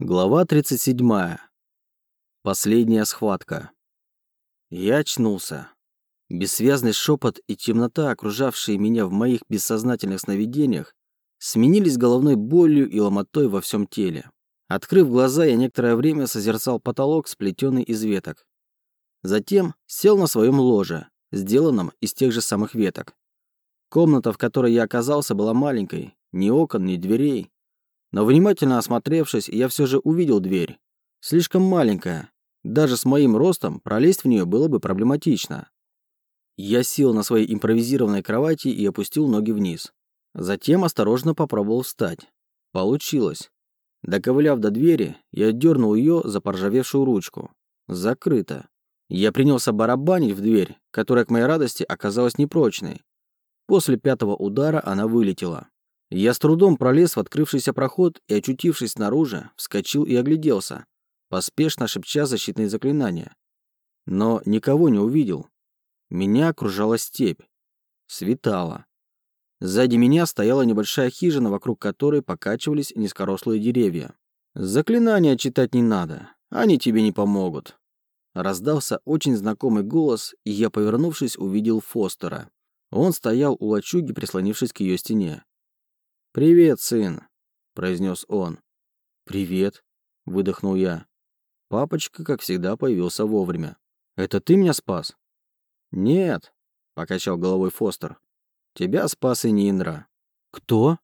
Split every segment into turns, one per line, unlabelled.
Глава 37. Последняя схватка. Я очнулся. Бессвязный шепот и темнота, окружавшие меня в моих бессознательных сновидениях, сменились головной болью и ломотой во всем теле. Открыв глаза, я некоторое время созерцал потолок, сплетенный из веток. Затем сел на своем ложе, сделанном из тех же самых веток. Комната, в которой я оказался, была маленькой, ни окон, ни дверей, но внимательно осмотревшись, я все же увидел дверь. Слишком маленькая. Даже с моим ростом пролезть в нее было бы проблематично. Я сел на своей импровизированной кровати и опустил ноги вниз. Затем осторожно попробовал встать. Получилось. Доковыляв до двери, я дернул ее за поржавевшую ручку. Закрыто. Я принялся барабанить в дверь, которая, к моей радости, оказалась непрочной. После пятого удара она вылетела. Я с трудом пролез в открывшийся проход и, очутившись снаружи, вскочил и огляделся, поспешно шепча защитные заклинания. Но никого не увидел. Меня окружала степь. Светало. Сзади меня стояла небольшая хижина, вокруг которой покачивались низкорослые деревья. Заклинания читать не надо, они тебе не помогут. Раздался очень знакомый голос, и я, повернувшись, увидел Фостера. Он стоял у лачуги, прислонившись к ее стене. «Привет, сын», — произнес он. «Привет», — выдохнул я. Папочка, как всегда, появился вовремя. «Это ты меня спас?» «Нет», — покачал головой Фостер. «Тебя спас и Ниндра». «Кто?»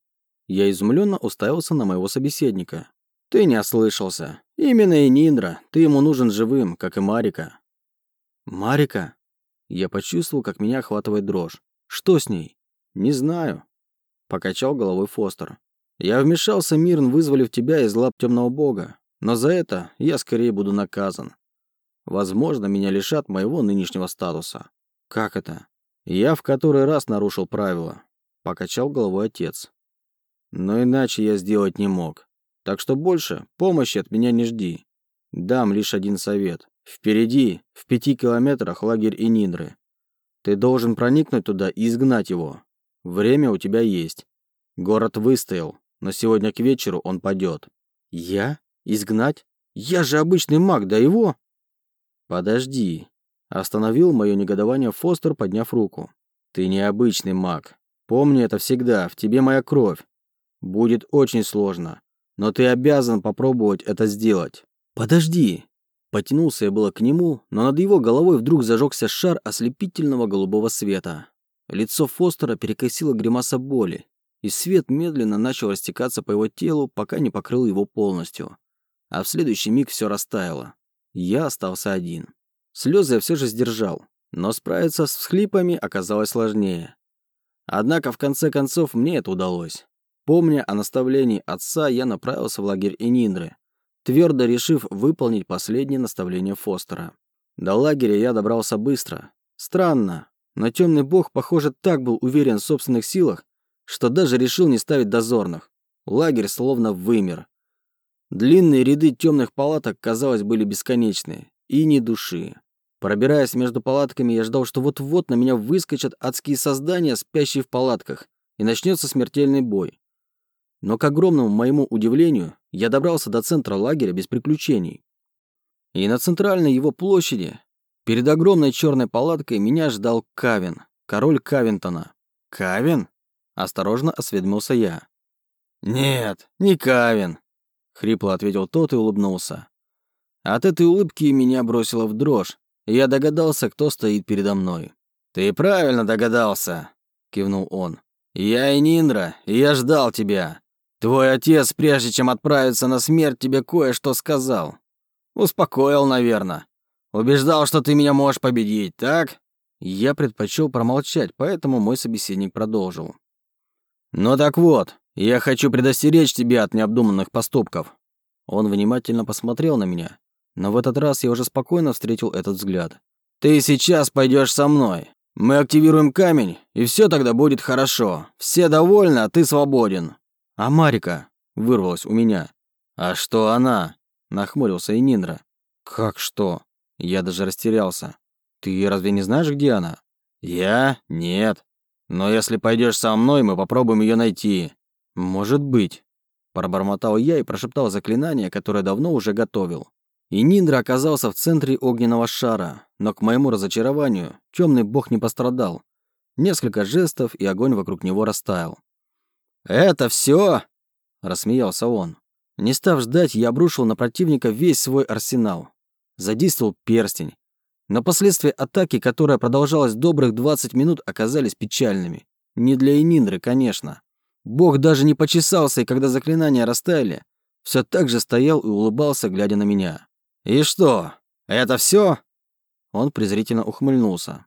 Я изумленно уставился на моего собеседника. «Ты не ослышался. Именно и Ниндра. Ты ему нужен живым, как и Марика». «Марика?» Я почувствовал, как меня охватывает дрожь. «Что с ней?» «Не знаю», Покачал головой Фостер. Я вмешался, Мирн, вызволив тебя из лап темного бога. Но за это я скорее буду наказан. Возможно, меня лишат моего нынешнего статуса. Как это? Я в который раз нарушил правила. Покачал головой отец. Но иначе я сделать не мог. Так что больше помощи от меня не жди. Дам лишь один совет. Впереди, в пяти километрах, лагерь Ининры. Ты должен проникнуть туда и изгнать его. Время у тебя есть. Город выстоял, но сегодня к вечеру он падет. Я? Изгнать? Я же обычный маг, да его? Подожди. Остановил мое негодование Фостер, подняв руку. Ты не обычный маг. Помни это всегда, в тебе моя кровь. Будет очень сложно, но ты обязан попробовать это сделать. Подожди. Потянулся я было к нему, но над его головой вдруг зажегся шар ослепительного голубого света. Лицо Фостера перекосило гримаса боли, и свет медленно начал растекаться по его телу, пока не покрыл его полностью. А в следующий миг все растаяло. Я остался один. Слезы я все же сдержал, но справиться с всхлипами оказалось сложнее. Однако, в конце концов, мне это удалось. Помня о наставлении отца, я направился в лагерь Эниндры, твердо решив выполнить последнее наставление Фостера. До лагеря я добрался быстро. Странно, но темный бог, похоже, так был уверен в собственных силах, что даже решил не ставить дозорных. Лагерь словно вымер. Длинные ряды темных палаток, казалось, были бесконечные. И ни души. Пробираясь между палатками, я ждал, что вот-вот на меня выскочат адские создания, спящие в палатках, и начнется смертельный бой. Но, к огромному моему удивлению, я добрался до центра лагеря без приключений. И на центральной его площади Перед огромной черной палаткой меня ждал Кавин, король Кавинтона. «Кавин?» – осторожно осведомился я. «Нет, не Кавин», – хрипло ответил тот и улыбнулся. От этой улыбки меня бросило в дрожь, и я догадался, кто стоит передо мной. «Ты правильно догадался», – кивнул он. «Я и Ниндра, и я ждал тебя. Твой отец, прежде чем отправиться на смерть, тебе кое-что сказал. Успокоил, наверное. Убеждал, что ты меня можешь победить, так? Я предпочел промолчать, поэтому мой собеседник продолжил. Ну так вот, я хочу предостеречь тебя от необдуманных поступков. Он внимательно посмотрел на меня, но в этот раз я уже спокойно встретил этот взгляд. Ты сейчас пойдешь со мной. Мы активируем камень, и все тогда будет хорошо. Все довольны, а ты свободен. А Марика? Вырвалась у меня. А что она? Нахмурился и. Как что? Я даже растерялся. Ты разве не знаешь, где она? Я? Нет. Но если пойдешь со мной, мы попробуем ее найти. Может быть. Пробормотал я и прошептал заклинание, которое давно уже готовил. И Ниндра оказался в центре огненного шара, но к моему разочарованию темный бог не пострадал. Несколько жестов, и огонь вокруг него растаял. «Это все? рассмеялся он. Не став ждать, я обрушил на противника весь свой арсенал. Задействовал перстень. Но последствия атаки, которая продолжалась добрых 20 минут, оказались печальными. Не для Эниндры, конечно. Бог даже не почесался, и когда заклинания растаяли, все так же стоял и улыбался, глядя на меня. «И что, это все? Он презрительно ухмыльнулся.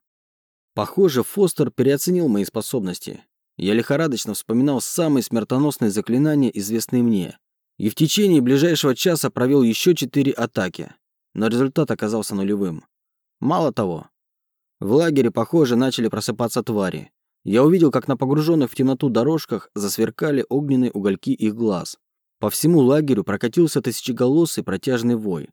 Похоже, Фостер переоценил мои способности. Я лихорадочно вспоминал самые смертоносные заклинания, известные мне. И в течение ближайшего часа провел еще четыре атаки. Но результат оказался нулевым. Мало того, в лагере, похоже, начали просыпаться твари. Я увидел, как на погруженных в темноту дорожках засверкали огненные угольки их глаз. По всему лагерю прокатился тысячеголосый протяжный вой.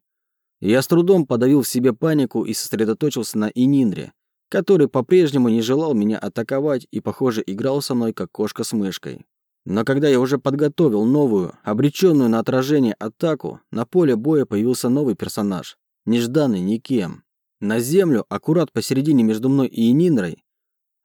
Я с трудом подавил в себе панику и сосредоточился на Ининдре, который по-прежнему не желал меня атаковать и, похоже, играл со мной, как кошка с мышкой. Но когда я уже подготовил новую, обреченную на отражение атаку, на поле боя появился новый персонаж, нежданный никем. На землю, аккурат посередине между мной и Ининдрой,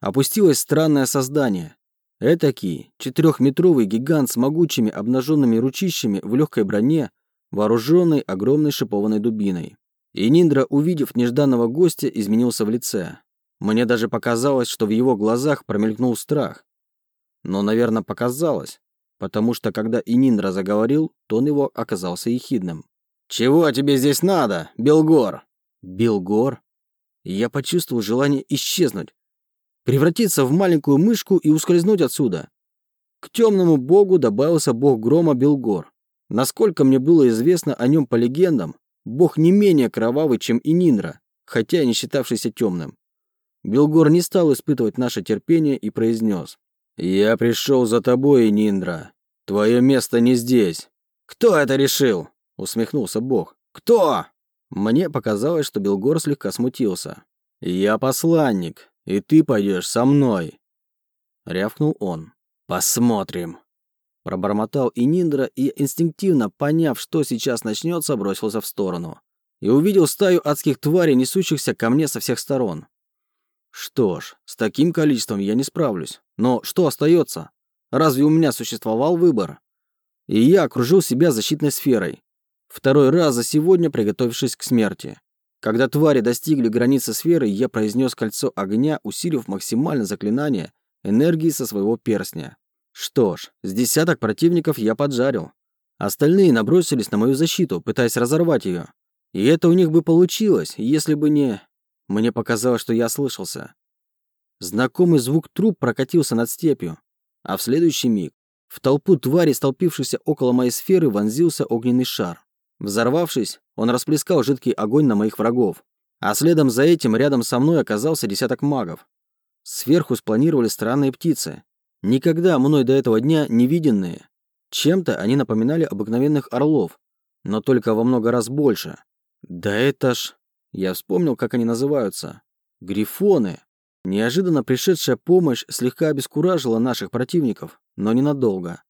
опустилось странное создание. Этакий четырехметровый гигант с могучими обнаженными ручищами в легкой броне, вооруженный огромной шипованной дубиной. И Ниндра, увидев нежданного гостя, изменился в лице. Мне даже показалось, что в его глазах промелькнул страх. Но, наверное, показалось, потому что когда Ининдра заговорил, тон его оказался ехидным. «Чего тебе здесь надо, Белгор?» «Белгор?» Я почувствовал желание исчезнуть, превратиться в маленькую мышку и ускользнуть отсюда. К темному богу добавился бог грома Белгор. Насколько мне было известно о нем по легендам, бог не менее кровавый, чем и Нинра, хотя и не считавшийся темным. Белгор не стал испытывать наше терпение и произнес. «Я пришел за тобой, Ниндра. Твое место не здесь». «Кто это решил?» — усмехнулся бог. «Кто?» Мне показалось, что Белгор слегка смутился. «Я посланник, и ты пойдешь со мной!» Рявкнул он. «Посмотрим!» Пробормотал и Ниндра и, инстинктивно поняв, что сейчас начнется, бросился в сторону. И увидел стаю адских тварей, несущихся ко мне со всех сторон. Что ж, с таким количеством я не справлюсь. Но что остается? Разве у меня существовал выбор? И я окружил себя защитной сферой. Второй раз за сегодня приготовившись к смерти. Когда твари достигли границы сферы, я произнес кольцо огня, усилив максимально заклинание энергии со своего перстня. Что ж, с десяток противников я поджарил. Остальные набросились на мою защиту, пытаясь разорвать ее. И это у них бы получилось, если бы не... Мне показалось, что я слышался. Знакомый звук труб прокатился над степью, а в следующий миг в толпу тварей, столпившихся около моей сферы, вонзился огненный шар. Взорвавшись, он расплескал жидкий огонь на моих врагов. А следом за этим рядом со мной оказался десяток магов. Сверху спланировали странные птицы. Никогда мной до этого дня не виденные. Чем-то они напоминали обыкновенных орлов, но только во много раз больше. Да это ж... Я вспомнил, как они называются. Грифоны. Неожиданно пришедшая помощь слегка обескуражила наших противников, но ненадолго.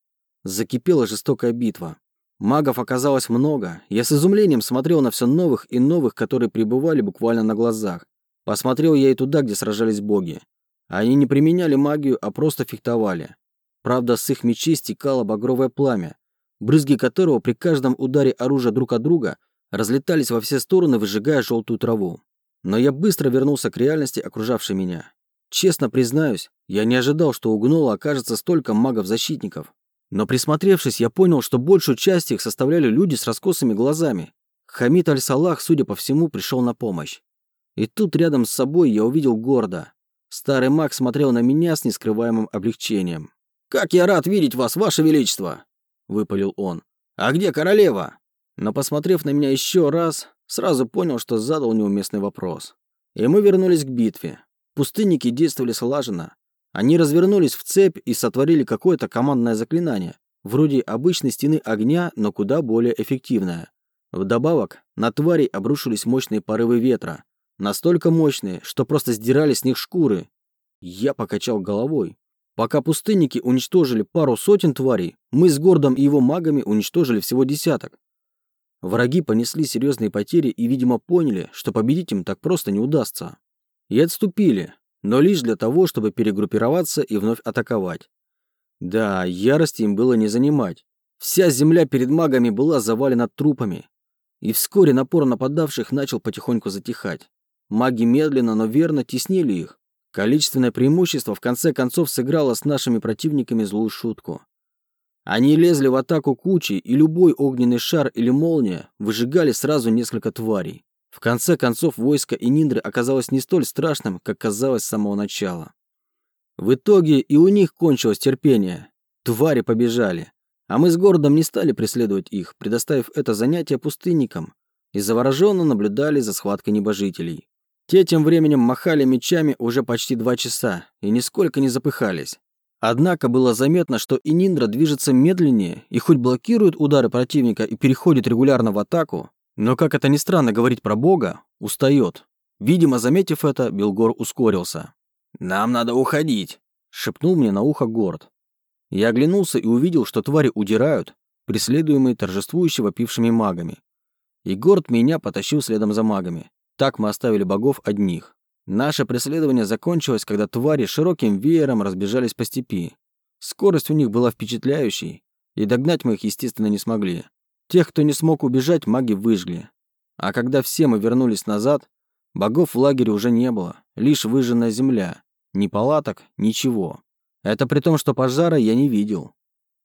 Закипела жестокая битва. Магов оказалось много. Я с изумлением смотрел на все новых и новых, которые пребывали буквально на глазах. Посмотрел я и туда, где сражались боги. Они не применяли магию, а просто фехтовали. Правда, с их мечей стекало багровое пламя, брызги которого при каждом ударе оружия друг от друга разлетались во все стороны, выжигая желтую траву. Но я быстро вернулся к реальности, окружавшей меня. Честно признаюсь, я не ожидал, что у Гнола окажется столько магов-защитников. Но присмотревшись, я понял, что большую часть их составляли люди с раскосыми глазами. Хамид Аль-Салах, судя по всему, пришел на помощь. И тут рядом с собой я увидел Горда. Старый маг смотрел на меня с нескрываемым облегчением. «Как я рад видеть вас, ваше величество!» – выпалил он. «А где королева?» Но, посмотрев на меня еще раз, сразу понял, что задал неуместный вопрос. И мы вернулись к битве. Пустынники действовали слаженно. Они развернулись в цепь и сотворили какое-то командное заклинание, вроде обычной стены огня, но куда более эффективное. Вдобавок, на тварей обрушились мощные порывы ветра, настолько мощные, что просто сдирали с них шкуры. Я покачал головой. Пока пустынники уничтожили пару сотен тварей, мы с Гордом и его магами уничтожили всего десяток. Враги понесли серьезные потери и, видимо, поняли, что победить им так просто не удастся. И отступили, но лишь для того, чтобы перегруппироваться и вновь атаковать. Да, ярости им было не занимать. Вся земля перед магами была завалена трупами. И вскоре напор нападавших начал потихоньку затихать. Маги медленно, но верно теснили их. Количественное преимущество в конце концов сыграло с нашими противниками злую шутку. Они лезли в атаку кучей, и любой огненный шар или молния выжигали сразу несколько тварей. В конце концов, войско Ининдры оказалось не столь страшным, как казалось с самого начала. В итоге и у них кончилось терпение. Твари побежали. А мы с городом не стали преследовать их, предоставив это занятие пустынникам, и завороженно наблюдали за схваткой небожителей. Те тем временем махали мечами уже почти два часа и нисколько не запыхались. Однако было заметно, что Ининдра движется медленнее и хоть блокирует удары противника и переходит регулярно в атаку, но, как это ни странно говорить про бога, устает. Видимо, заметив это, Белгор ускорился. «Нам надо уходить», — шепнул мне на ухо Горд. Я оглянулся и увидел, что твари удирают, преследуемые торжествующе вопившими магами. И Горд меня потащил следом за магами. Так мы оставили богов одних. Наше преследование закончилось, когда твари широким веером разбежались по степи. Скорость у них была впечатляющей, и догнать мы их, естественно, не смогли. Тех, кто не смог убежать, маги выжгли. А когда все мы вернулись назад, богов в лагере уже не было, лишь выжженная земля. Ни палаток, ничего. Это при том, что пожара я не видел.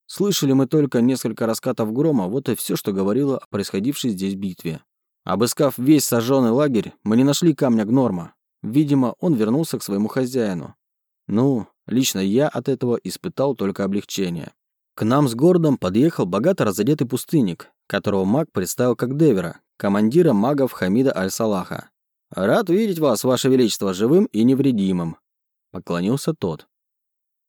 Слышали мы только несколько раскатов грома, вот и все, что говорило о происходившей здесь битве. Обыскав весь сожженный лагерь, мы не нашли камня Гнорма. Видимо, он вернулся к своему хозяину. Ну, лично я от этого испытал только облегчение. К нам с Гордом подъехал богато разодетый пустынник, которого маг представил как Девера, командира магов Хамида Аль-Салаха. «Рад видеть вас, ваше величество, живым и невредимым», — поклонился тот.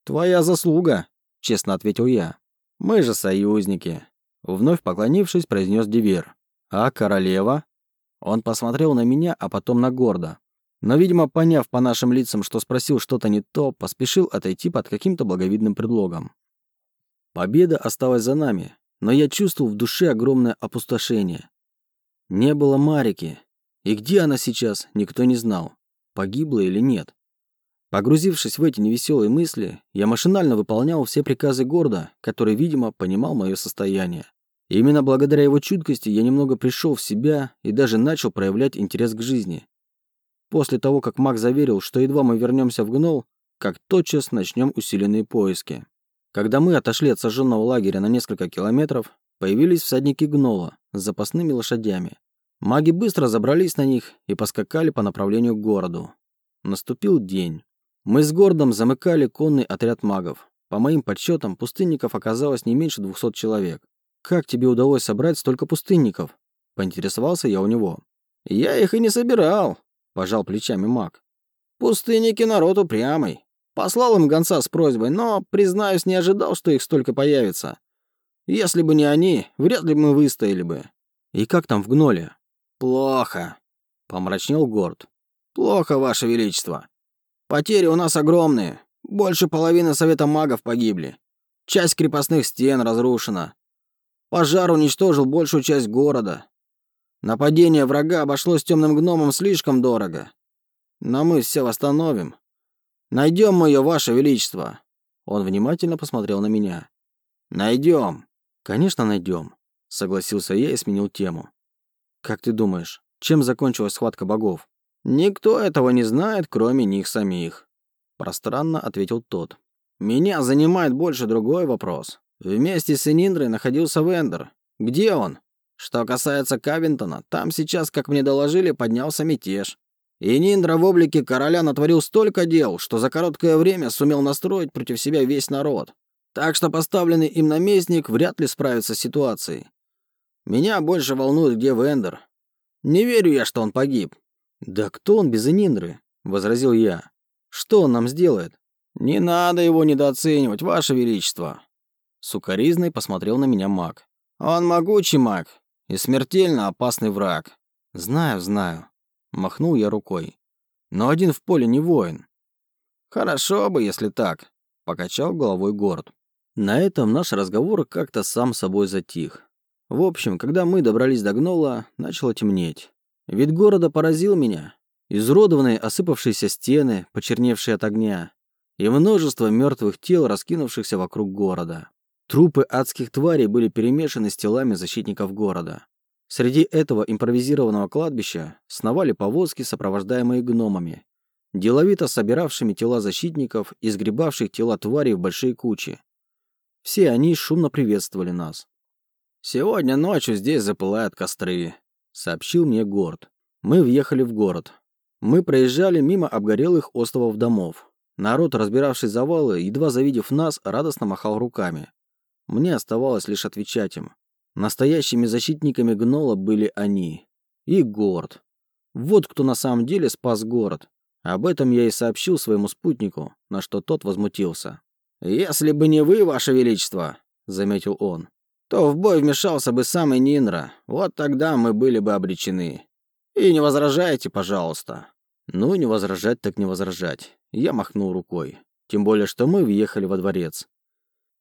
«Твоя заслуга», — честно ответил я. «Мы же союзники», — вновь поклонившись, произнес Дивер. «А королева?» Он посмотрел на меня, а потом на Горда. Но, видимо, поняв по нашим лицам, что спросил что-то не то, поспешил отойти под каким-то благовидным предлогом. Победа осталась за нами, но я чувствовал в душе огромное опустошение. Не было Марики. И где она сейчас, никто не знал, погибла или нет. Погрузившись в эти невеселые мысли, я машинально выполнял все приказы Горда, который, видимо, понимал мое состояние. И именно благодаря его чуткости я немного пришел в себя и даже начал проявлять интерес к жизни. После того, как маг заверил, что едва мы вернемся в Гнол, как тотчас начнем усиленные поиски. Когда мы отошли от сожженного лагеря на несколько километров, появились всадники Гнола с запасными лошадями. Маги быстро забрались на них и поскакали по направлению к городу. Наступил день. Мы с Гордом замыкали конный отряд магов. По моим подсчетам, пустынников оказалось не меньше 200 человек. «Как тебе удалось собрать столько пустынников?» – поинтересовался я у него. «Я их и не собирал», – пожал плечами маг. «Пустынники народ упрямый. Послал им гонца с просьбой, но, признаюсь, не ожидал, что их столько появится. Если бы не они, вряд ли мы выстояли бы». «И как там в Гноле?» «Плохо», – помрачнел Горд. «Плохо, Ваше Величество. Потери у нас огромные. Больше половины Совета магов погибли. Часть крепостных стен разрушена. Пожар уничтожил большую часть города. Нападение врага обошлось темным гномом слишком дорого. Но мы все восстановим. Найдем мы ее, Ваше Величество. Он внимательно посмотрел на меня. Найдем. Конечно, найдем. Согласился я и сменил тему. Как ты думаешь, чем закончилась схватка богов? «Никто этого не знает, кроме них самих», – пространно ответил тот. «Меня занимает больше другой вопрос. Вместе с Эниндрой находился Вендер. Где он? Что касается Кавинтона, там сейчас, как мне доложили, поднялся мятеж. Эниндра в облике короля натворил столько дел, что за короткое время сумел настроить против себя весь народ. Так что поставленный им наместник вряд ли справится с ситуацией. Меня больше волнует, где Вендер. Не верю я, что он погиб. «Да кто он без Ининдры?» – возразил я. «Что он нам сделает?» «Не надо его недооценивать, Ваше Величество!» Сукаризный посмотрел на меня маг. «Он могучий маг и смертельно опасный враг». «Знаю, знаю», – махнул я рукой. «Но один в поле не воин». «Хорошо бы, если так», покачал головой город. На этом наш разговор как-то сам собой затих. В общем, когда мы добрались до Гнола, начало темнеть. Вид города поразил меня. Изуродованные осыпавшиеся стены, почерневшие от огня, и множество мертвых тел, раскинувшихся вокруг города. Трупы адских тварей были перемешаны с телами защитников города. Среди этого импровизированного кладбища сновали повозки, сопровождаемые гномами, деловито собиравшими тела защитников и сгребавших тела тварей в большие кучи. Все они шумно приветствовали нас. «Сегодня ночью здесь запылают костры», — сообщил мне Горд. Мы въехали в город. Мы проезжали мимо обгорелых островов домов. Народ, разбиравший завалы, едва завидев нас, радостно махал руками. Мне оставалось лишь отвечать им. Настоящими защитниками Гнола были они. И Горд. Вот кто на самом деле спас город. Об этом я и сообщил своему спутнику, на что тот возмутился. «Если бы не вы, Ваше Величество», — заметил он, то в бой вмешался бы самый Нинра. Вот тогда мы были бы обречены. И не возражайте, пожалуйста. Ну, не возражать так не возражать. Я махнул рукой. Тем более, что мы въехали во дворец.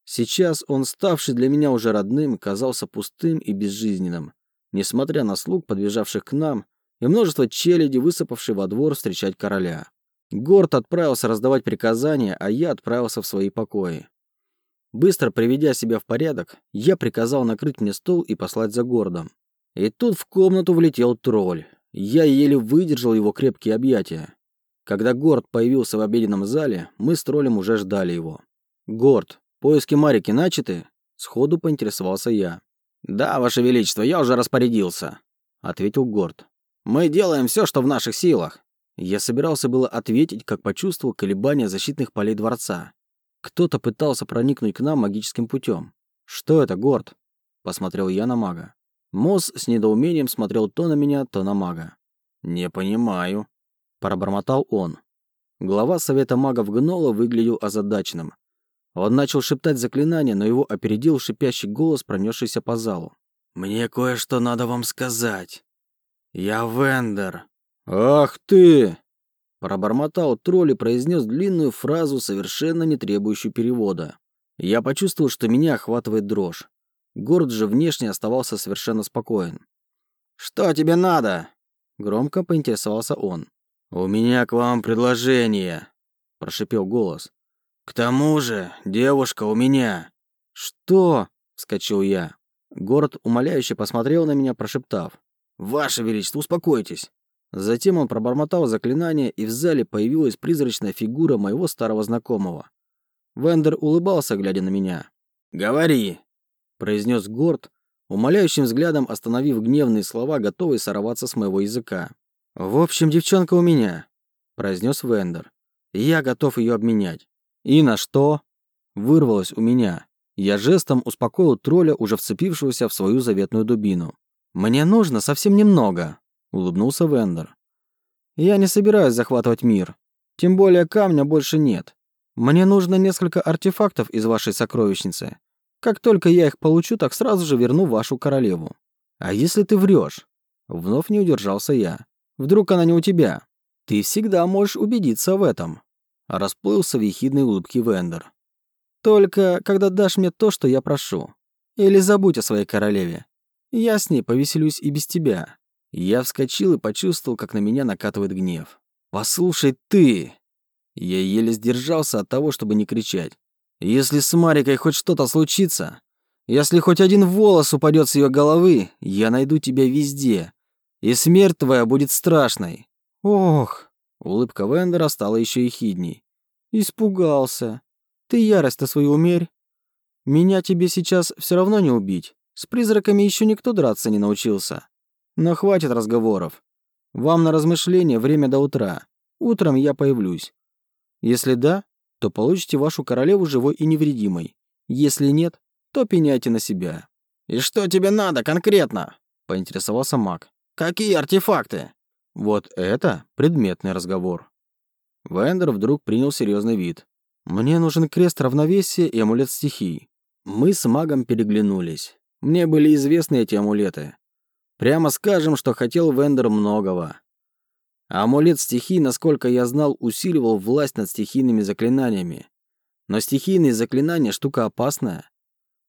Сейчас он, ставший для меня уже родным, казался пустым и безжизненным, несмотря на слуг, подбежавших к нам, и множество челяди, высыпавшей во двор встречать короля. Горд отправился раздавать приказания, а я отправился в свои покои. Быстро приведя себя в порядок, я приказал накрыть мне стол и послать за городом. И тут в комнату влетел тролль. Я еле выдержал его крепкие объятия. Когда Горд появился в обеденном зале, мы с троллем уже ждали его. «Горд, поиски Марики начаты?» Сходу поинтересовался я. «Да, Ваше Величество, я уже распорядился», — ответил Горд. «Мы делаем все, что в наших силах». Я собирался было ответить, как почувствовал колебания защитных полей дворца. Кто-то пытался проникнуть к нам магическим путем. «Что это, Горд?» — посмотрел я на мага. Мосс с недоумением смотрел то на меня, то на мага. «Не понимаю», — пробормотал он. Глава Совета магов Гнола выглядел озадаченным. Он начал шептать заклинание, но его опередил шипящий голос, пронесшийся по залу. «Мне кое-что надо вам сказать. Я Вендер». «Ах ты!» Пробормотал тролль и произнес длинную фразу, совершенно не требующую перевода. Я почувствовал, что меня охватывает дрожь. Город же внешне оставался совершенно спокоен. «Что тебе надо?» Громко поинтересовался он. «У меня к вам предложение», – прошипел голос. «К тому же, девушка у меня». «Что?» – вскочил я. Город умоляюще посмотрел на меня, прошептав. «Ваше Величество, успокойтесь. Затем он пробормотал заклинание, и в зале появилась призрачная фигура моего старого знакомого. Вендер улыбался, глядя на меня. «Говори!» – произнес Горд, умоляющим взглядом остановив гневные слова, готовые сорваться с моего языка. «В общем, девчонка у меня», – произнес Вендер. «Я готов ее обменять». «И на что?» – вырвалось у меня. Я жестом успокоил тролля, уже вцепившегося в свою заветную дубину. «Мне нужно совсем немного», улыбнулся Вендер. Я не собираюсь захватывать мир. Тем более камня больше нет. Мне нужно несколько артефактов из вашей сокровищницы. Как только я их получу, так сразу же верну вашу королеву. А если ты врешь? Вновь не удержался я. Вдруг она не у тебя? Ты всегда можешь убедиться в этом. Расплылся в ехидной улыбке Вендер. Только когда дашь мне то, что я прошу. Или забудь о своей королеве. Я с ней повеселюсь и без тебя. Я вскочил и почувствовал, как на меня накатывает гнев. «Послушай ты!» Я еле сдержался от того, чтобы не кричать. «Если с Марикой хоть что-то случится, если хоть один волос упадет с ее головы, я найду тебя везде, и смерть твоя будет страшной». «Ох!» Улыбка Вендера стала еще ехидней. «Испугался. Ты ярость-то свою умерь. Меня тебе сейчас все равно не убить. С призраками еще никто драться не научился. Но хватит разговоров. Вам на размышление время до утра. Утром я появлюсь. Если да, то получите вашу королеву живой и невредимой. Если нет, то пеняйте на себя. «И что тебе надо конкретно?» – поинтересовался маг. «Какие артефакты?» Вот это предметный разговор. Вендер вдруг принял серьезный вид. «Мне нужен крест равновесия и амулет стихий». Мы с магом переглянулись. Мне были известны эти амулеты. Прямо скажем, что хотел Вендер многого. Амулет стихий, насколько я знал, усиливал власть над стихийными заклинаниями. Но стихийные заклинания – штука опасная.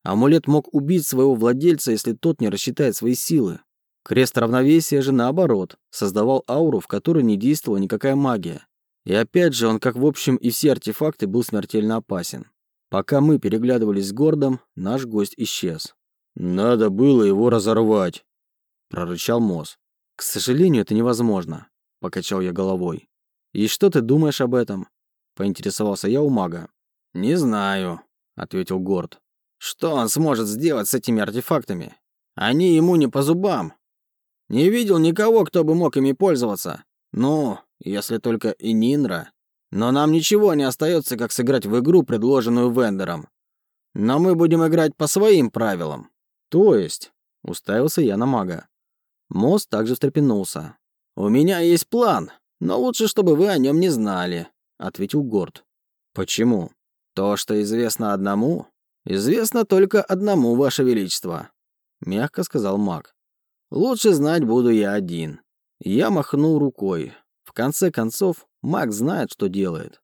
Амулет мог убить своего владельца, если тот не рассчитает свои силы. Крест равновесия же, наоборот, создавал ауру, в которой не действовала никакая магия. И опять же, он, как в общем и все артефакты, был смертельно опасен. Пока мы переглядывались с Гордом, наш гость исчез. «Надо было его разорвать», – прорычал Мосс. «К сожалению, это невозможно», – покачал я головой. «И что ты думаешь об этом?» – поинтересовался я у мага. «Не знаю», — ответил Горд. «Что он сможет сделать с этими артефактами? Они ему не по зубам. Не видел никого, кто бы мог ими пользоваться. Ну, если только и Нинра. Но нам ничего не остается, как сыграть в игру, предложенную Вендером. Но мы будем играть по своим правилам». «То есть?» — уставился я на мага. Мост также встрепенулся. «У меня есть план, но лучше, чтобы вы о нем не знали», — ответил Горд. «Почему?» То, что известно одному, известно только одному, Ваше Величество, мягко сказал маг. Лучше знать буду я один. Я махнул рукой. В конце концов, маг знает, что делает.